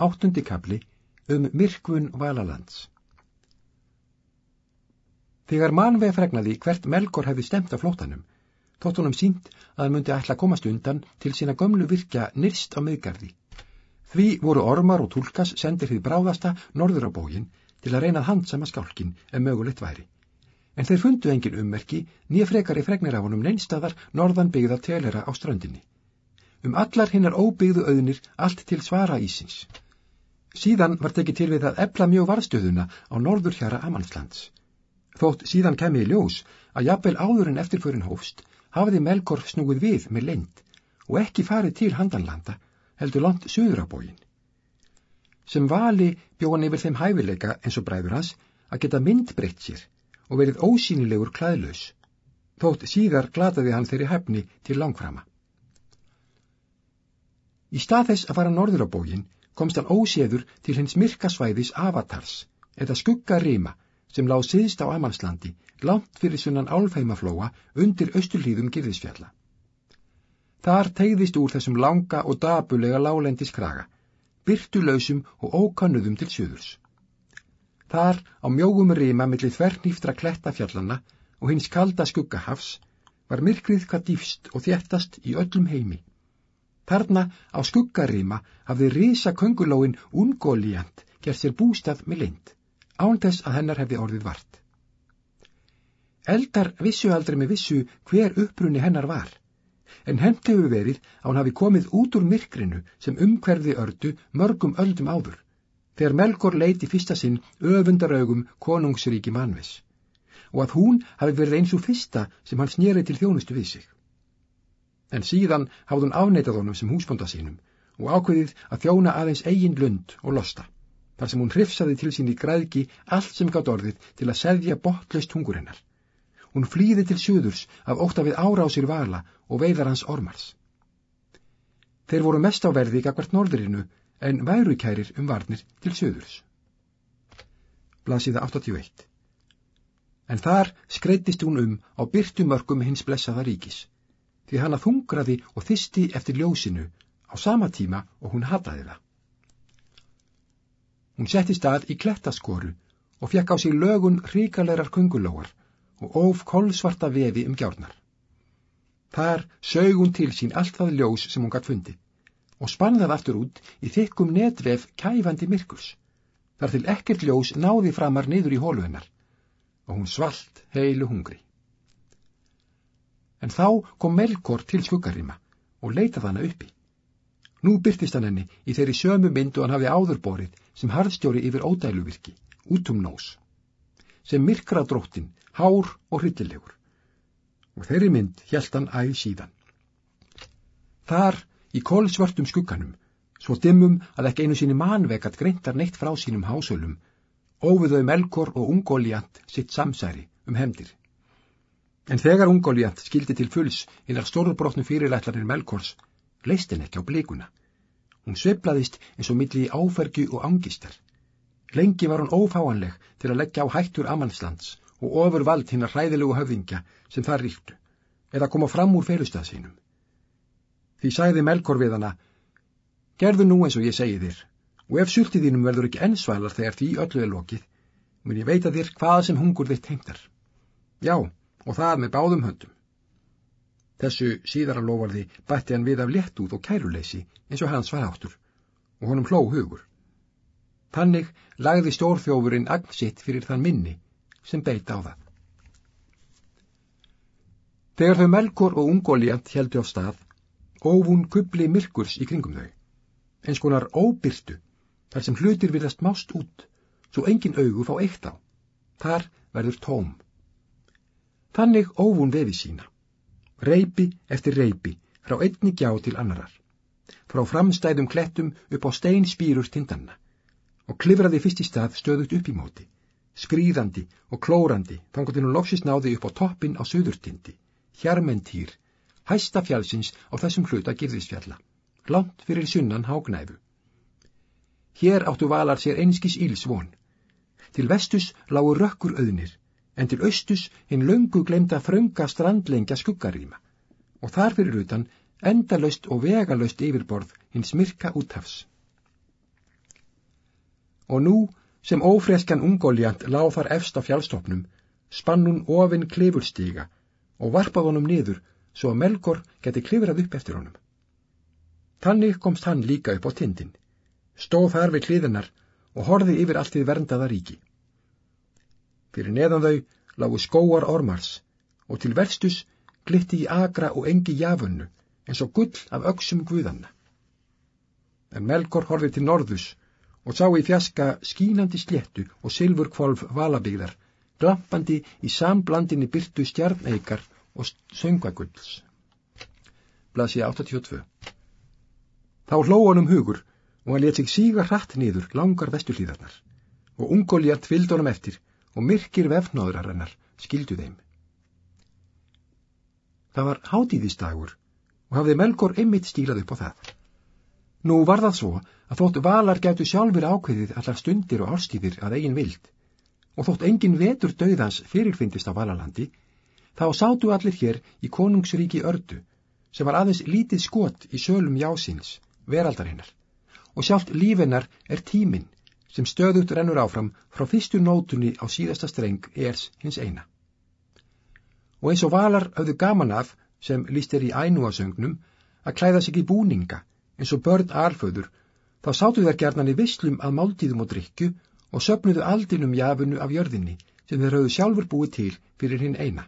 Áttundi kapli um myrkvun Valalands. Þegar Manveig fregnaði hvert Melkor hefði stemt af flótanum, þótt honum sínt að hann myndi ætla að komast undan til sína gömlu virkja nyrst á miðgarði. Því voru ormar og tólkas sendir því bráðasta norður á bógin til að reynað handsama skálkin ef mögulegt væri. En þeir fundu engin ummerki nýja frekar í fregnir af honum neinstadar norðan byggða telera á ströndinni. Um allar hinnar óbyggðu auðnir allt til svara ísins. Síðan var tekið til við að epla mjög varðstöðuna á norður hjara Amanslands. Þótt síðan kemi í ljós að jafnvel áður en eftirförin hófst hafiði Melkor snúið við með leint og ekki farið til handanlanda heldur langt söður á bógin. Sem vali bjóðan yfir þeim hæfileika eins og bræður hans að geta myndbreytt sér og verið ósýnilegur klæðlaus. Þótt síðar glataði hann þeirri hefni til langframa. Í stað þess að fara norður á bógin komst hann óséður til hins myrkasvæðis avatars eða skuggarima sem lág siðst á Amalslandi langt fyrir sunnan álfheimaflóa undir austurlíðum Girðisfjalla. Þar tegðist úr þessum langa og dabulega lálendis kraga, byrtulausum og ókannuðum til söðurs. Þar á mjógum rima millir þvernýftra klettafjallanna og hins kalda skuggahafs var myrkrið hvað dýfst og þjættast í öllum heimi. Þarna á skuggarima hafði risa köngulóin ungóliant gert sér bústað með lind, án þess að hennar hefði orðið vart. Eldar vissu aldrei með vissu hver upprunni hennar var, en hendt hefur verið að hún hafi komið út úr myrkrinu sem umhverfi ördu mörgum öldum áður, þegar Melkor leiti fyrsta sinn öfundaraugum konungsríki manvis, og að hún hafi verið eins og fyrsta sem hann snýrið til þjónustu við sig en síðan hafði hún afneitað honum sem húsbonda sínum og ákveðið að þjóna aðeins eigin lund og losta, þar sem hún hrifsaði til sín í græðki allt sem gátt orðið til að seðja botlaust hungur hennar. Hún flýði til söðurs af óta við árásir vala og veiðar hans ormars. Þeir voru mest á verði gagvart norðurinu en væru kærir um varnir til söðurs. Blasiða 81 En þar skreittist hún um á byrtumörkum hins blessaða ríkis því hana þungraði og þysti eftir ljósinu á sama tíma og hún hataði það. Hún setti stað í klettaskoru og fekk á sig lögun ríkalegar kungulóar og óf kolsvarta vefi um gjárnar. Þar sög hún til sín allt það ljós sem hún gatt fundi og spannaði aftur út í þykkum netvef kæfandi myrkurs, þar til ekkert ljós náði framar niður í hólu hennar og hún svalt heilu hungri. En þá kom Melkor til skuggarima og leitað hana uppi. Nú byrtist hann henni í þeirri sömu myndu hann hafi áðurborið sem harðstjóri yfir ódæluvirki, út um nós, sem myrkra dróttin, hár og hryllilegur. Og þeirri mynd hjælt hann æð síðan. Þar, í kólsvartum skugganum, svo dimmum að ekki einu síni manvegat greintar neitt frá sínum hásölum, óviðau Melkor og Ungóliant sitt samsæri um hemdir. En þegar Ungóliant skildi til fulls innar stórbrotnu fyrirlætlanir Melkors, leist henn ekki á blíkuna. Hún sveiblaðist eins og milli í áfergju og angistar. Lengi var hún ófáanleg til að leggja á hættur Amanslands og ofur vald hinnar hræðilegu höfðingja sem það ríktu, eða koma fram úr felustað sínum. Því sæði Melkor við hana, gerðu nú eins og ég segi þér, og ef sultið þínum verður ekki ennsvælar þegar því öllu er lokið, mun ég veita þér hvað sem hungur þitt heimtar. Já, og það með báðum höndum. Þessu síðara lofarði bætti hann við af léttúð og kæruleysi eins og hans var áttur og honum hló hugur. Þannig lagði stórþjófurinn agnsitt fyrir þann minni sem beita á það. Þegar þau Melkor og Ungóliant heldu á stað, óvun kubli myrkurs í kringum þau, eins konar óbyrtu, þar sem hlutir virðast mást út, svo engin augu fá eitt á. Þar verður tóm. Þannig óvun vefi sína, reypi eftir reypi, frá einni gjá til annarar, frá framstæðum klettum upp á stein spýrur tindanna. Og klifraði fyrst í stað stöðut upp í móti, skrýðandi og klórandi hún loksist náði upp á toppin á söðurtindi, hjarmentýr, hæsta fjálsins á þessum hluta girðisfjalla, langt fyrir sunnan hágnæfu. Hér áttu valar sér einskis íls von. Til vestus lágu rökkur auðnir, en til austus hinn löngu glemta frönga strandlengja skuggaríma og þar fyrir utan endalöst og vegalöst yfirborð hins myrka úthafs. Og nú, sem ófreskan ungóljant láð þar efst á fjálstofnum, spann hún ofinn klifurstiga og varpað honum niður svo að Melkor geti klifrað upp eftir honum. Þannig komst hann líka upp á tindin, stóð þar við kliðinar og horði yfir allt við verndaða ríki. Fyrir neðan þau lágu skóar ormars og til verstus glitti í agra og engi jafönnu eins og gull af öksum guðanna. En Melkor horfið til norðus og sá í fjaska skínandi sléttu og silfurkvolf valabíðar, glampandi í samblandinni byrtu stjarneikar og söngvagulls. Blasi 82 Þá hló honum hugur og hann let sig síga hratt niður langar vestuhlýðarnar og ungóljart fylgd honum eftir og myrkir vefnóðurarinnar skildu þeim. Það var hátíðistagur og hafði Melkor einmitt stílað upp á það. Nú var það svo að þótt valar gætu sjálfur ákveðið allar stundir og árstíðir að eigin vild og þótt engin vetur döðans fyrirfindist á valalandi, þá sátu allir hér í konungsríki ördu sem var aðeins lítið skot í sölum jásins, veraldarinnar og sjálft lífennar er tíminn sem stöðut rennur áfram frá fyrstu nótunni á síðasta streng ers hins eina. Og eins og valar auðu gaman af, sem líst er í ænúasöngnum, að klæða sig í búninga, eins og börn alföður, þá sátu þær gerðan í visslum að máltíðum og drikju og söpnuðu aldinum jafunu af jörðinni sem þeir hafðu sjálfur búið til fyrir hinn eina.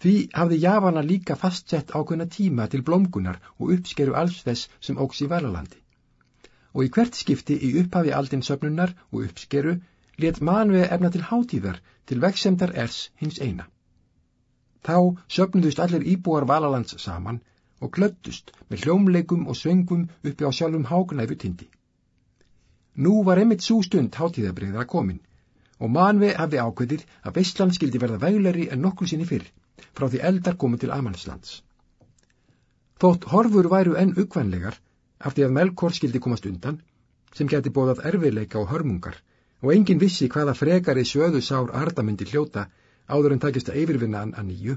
Því hafði jafana líka fastsett ákveðna tíma til blómgunar og uppskeru alls þess sem óks í Valalandi. Og í hvert skipti í upphafi aldin söpnunnar og uppskeru let manvei efna til hátíðar til veksemdar ers hins eina. Þá söpnuðust allir íbúar Valalands saman og glöttust með hljómleikum og söngum uppi á sjálfum hágnæfu tindi. Nú var einmitt svo stund hátíðabriðra komin og manvei hafði ákveðir að Veistland skildi verða vægleri en nokkur sinni fyrr frá því eldar komið til Amanslands. Þótt horfur væru enn uggvænlegar af því að Melkor skildi komast undan, sem geti bóðað erfiðleika og hörmungar, og engin vissi hvaða frekari söðu sár ardamyndi hljóta áður en takist að yfirvinna hann að nýju,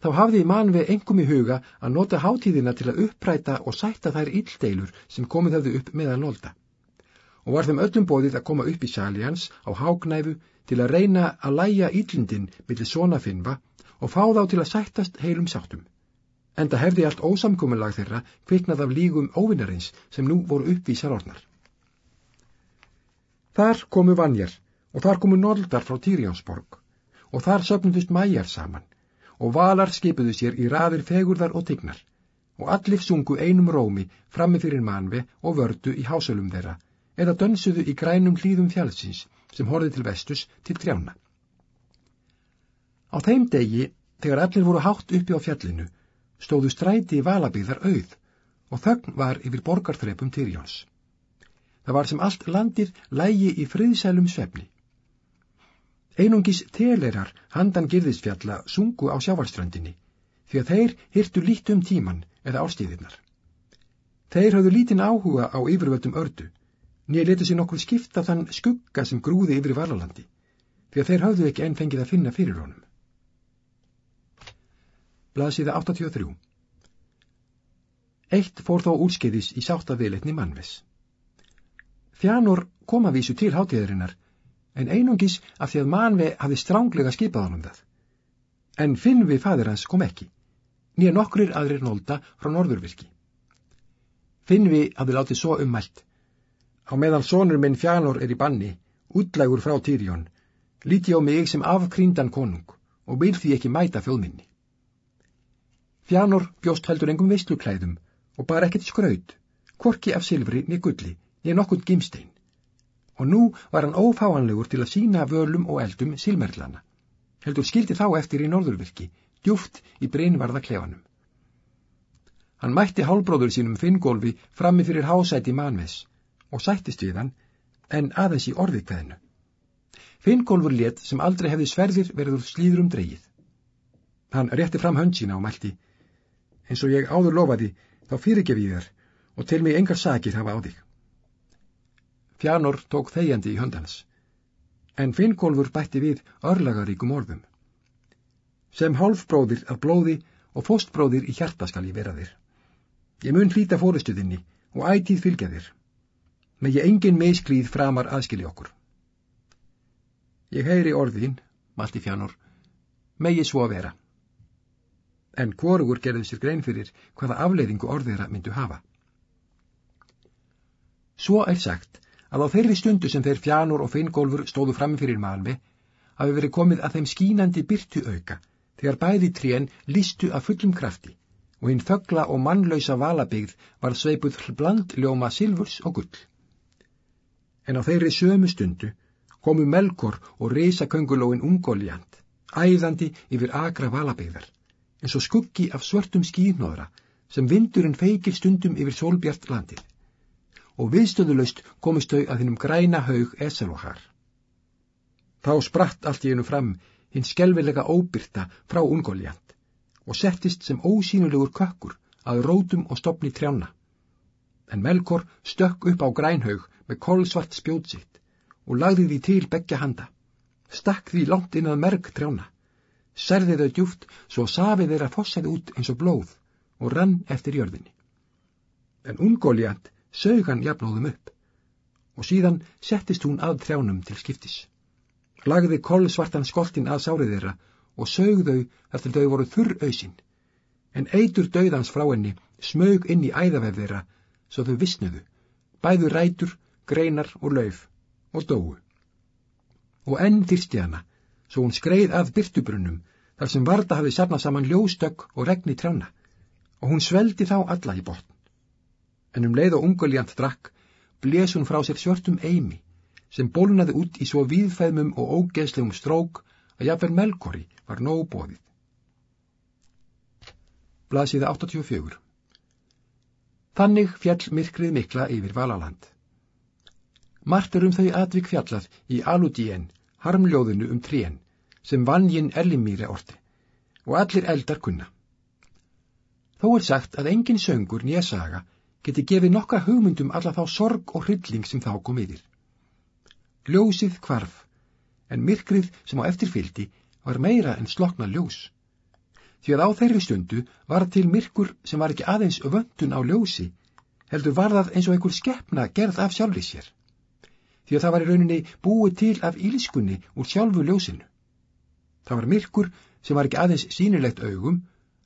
þá hafði mann við engum í huga að nota hátíðina til að uppræta og sætta þær illdeilur sem komið höfðu upp meðan nólda. Og var þeim öllum bóðið að koma upp í sali hans á hágnæfu til að reyna að læja íllindin millir svona finnva og fá þá til að sættast heilum sáttum. Enda hefði allt ósamkominlag þeirra kviknað af lígum óvinnarins sem nú voru uppvísar orðnar. Þar komu vannjar og þar komu noldar frá Týrjánsborg og þar söpnundust mæjar saman og valar skipuðu sér í raðir fegurðar og tignar og allir sungu einum rómi frammi fyrir manvi og vördu í hásölum þeirra eða dönsuðu í grænum hlýðum fjálsins sem horfið til vestus til trjána. Á þeim degi, þegar allir voru hátt uppi á fjallinu, stóðu stræti valabíðar auð og þögn var yfir borgarþrepum Tyrjóns. Það var sem allt landir lægi í friðsælum svefni. Einungis telerar handan girðisfjalla sungu á sjávarströndinni því að þeir hirtu lít um tíman eða ástíðirnar. Þeir hafðu lítinn áhuga á yfirvöldum ördu, nýja letu sér nokkur skipta þann skugga sem grúði yfir valalandi, því að þeir hafðu ekki enn fengið að finna fyrir honum. Blaðsíða 83 Eitt fór þó úrskeiðis í sáttaviðleitni mannves. Fjánur kom að vísu til hátíðarinnar, en einungis af því að mannve hafi stránglega skipað honum það. En Finnvi fadir hans kom ekki, nýja nokkrir aðrir nólda frá norðurvirki. Finnvi hafi látið svo ummælt. Á meðan sonur minn Fjánur er í banni, útlægur frá Týrjón, líti á mig sem afkríndan konung og vil því ekki mæta þjóðminni. Fjánor bjóst heldur engum veistluklæðum og bara ekkert skraut, korki af silfri niður gulli, niður nokkund gimstein. Og nú var hann ófáanlegur til að sína völum og eldum silmerlana. Heldur skildi þá eftir í norðurvirki, djúft í breynvarða klefanum. Hann mætti hálbróður sínum Finngólfi frammi fyrir hásæti manves og sættist við hann, en aðeins í orðið hverðinu. Finngólfur let sem aldrei hefði sverðir verður slíðrum dreyið. Hann rétti fram hönd sína og mælti eins og ég áður lofaði, þá fyrirgef ég þér og til mig engar sakir hafa á þig. Fjánor tók þegjandi í höndans, en Finngólfur bætti við örlagaríkum orðum. Sem hálfbróðir að blóði og fóstbróðir í hjarta skal ég vera þér. Ég mun hlýta fórustuðinni og ætíð fylgja þér. Megi engin meisklíð framar aðskilji okkur. Ég heyri orðin, malti fjánur, megi svo að vera. En hvorugur gerði sér grein fyrir hvaða afleiðingu orðeira myndu hafa. Svo er sagt að á þeirri stundu sem þeir fjánur og feingólfur stóðu fram fyrir malmi hafi verið komið að þeim skínandi byrtu auka þegar bæði trén listu af fullum krafti og hinn þögla og mannlausa valabigð var sveipuð bland ljóma silvurs og gull en á þeirri sömu stundu komu melkor og risaköngulóin ungoljant, æðandi yfir agra valabegðar, eins og skuggi af svörtum skýrnóðra sem vindurinn feikir stundum yfir sólbjart landið. Og viðstöðuleust komist þau að hinnum græna haug Eselohar. Þá spratt allt í hennu fram hinn skelvilega óbyrta frá ungoljant og settist sem ósýnulegur kökkur að rótum og stopni trjána. En Melkor stökk upp á grænhaug með kolsvart spjóð sitt og lagði því til begja handa, stakk því langt inn að merk trjána, serði þau djúft svo safið þeirra fossaði út eins og blóð og rann eftir jörðinni. En ungóljant sög hann jafnóðum upp og síðan settist hún að trjánum til skiptis. Lagði kolsvartan skoltin að sárið þeirra og sög þau þar til þau voru þurr auðsin, en eitur döðans frá henni smög inn í æðavef þeirra svo þau vissnuðu, bæðu rætur greinar og lauf og dóu. Og enn þyrsti hana, svo hún skreið að byrtubrunum, þar sem Varda hafi sarnað saman ljóstök og regni trjána, og hún sveldi þá alla í botn. En um leið og unguljant drakk, bles hún frá sér svörtum eimi, sem bólnaði út í svo víðfæðmum og ógeðslegum strók að jafnvel melkori var nóg bóðið. Blasiða 84 Þannig fjall myrkrið mikla yfir Valaland. Mart er um þau atvik fjallað í Aludíen, harmljóðinu um trén, sem vannjinn Erlimýre orti, og allir eldar kunna. Þó er sagt að engin söngur nýja saga geti gefið nokka hugmyndum alla þá sorg og hrylling sem þá kom yfir. Ljósið kvarf, en myrkrið sem á eftirfyldi var meira en slokna ljós. Því að á þeirri stundu var til myrkur sem var ekki aðeins vöndun á ljósi, heldur var það eins og einhver skeppna gerð af sjálfrið sér því að það var í rauninni búið til af ílskunni úr sjálfu ljósinu. Það var myrkur sem var ekki aðeins sínilegt augum,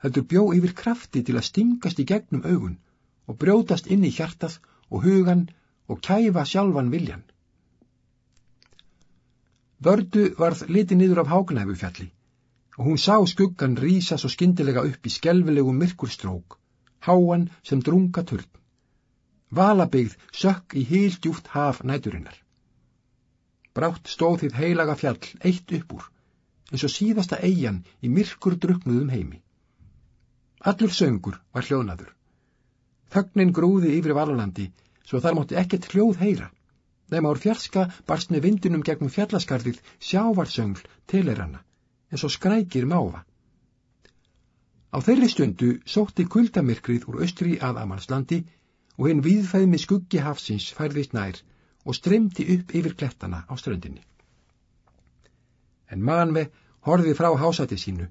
heldur bjó yfir krafti til að stingast í gegnum augun og brjótast inn í hjartað og hugan og kæfa sjálfan viljan. Vördu varð liti niður af hágnæfufjalli og hún sá skuggan rýsa svo skindilega upp í skelvilegum myrkurstrók, háan sem drunga törn. Valabigð sökk í hildjúft haf næturinnar. Brátt stóð þið heilaga fjall eitt upp úr, eins og síðasta eigjan í myrkur druknuðum heimi. Allur söngur var hljóðnaður. Þögnin grúði yfir valulandi, svo þar mótti ekkert hljóð heyra. Þeim ár fjarska barst með vindunum gegnum fjallaskarðið sjávarsöngl teleranna, eins og skrækir máfa. Á þeirri stundu sótti kuldamirkrið úr austri að Amalslandi og hinn viðfæðmi skuggi hafsins færðist nær og streymdi upp yfir klettana á ströndinni. En manve horfið frá hásæti sínu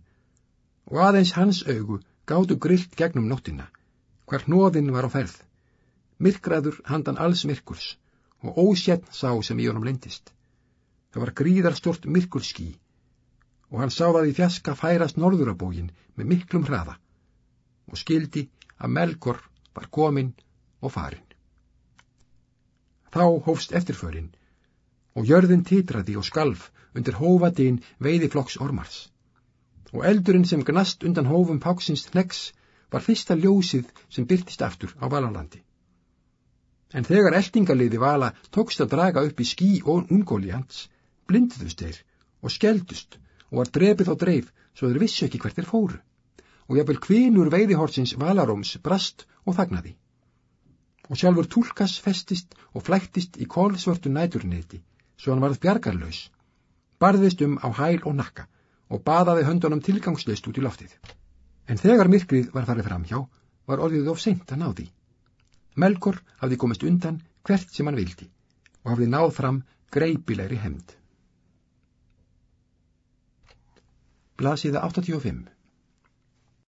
og aðeins hans augu gáttu grillt gegnum nóttina, hver hnóðinn var á ferð, myrkraður handan alls myrkurs og ósjætt sá sem í honum lendist. Það var gríðarstort myrkurskí og hann sá það í fjaska færast norðurabógin með miklum hraða og skildi að Melkor var komin og farin. Þá hófst eftirförin og jörðin titraði og skalf undir hófadín veiðiflokks ormars. Og eldurinn sem gnast undan hófum páksins hneggs var fyrsta ljósið sem byrtist aftur á Valalandi. En þegar eldingaliði Vala tókst að draga upp í skí og ungóli hans, blinduðust þeir og skeldust og var drefið á dreif svo þeir vissu ekki hvert þeir fóru. Og jáfnvel kvinur veiðihortsins Valaróms brast og þagnaði og sjálfur túlkas festist og flæktist í kólsvörtu næturniti, svo hann varð bjargarlaus, barðist um á hæl og nakka og baðaði höndunum tilgangslist út í loftið. En þegar myrkrið var farið fram hjá, var orðið of seint að náði. Melkor hafði komist undan hvert sem hann vildi og hafði náð fram greipilegri hemd. Blasiða 85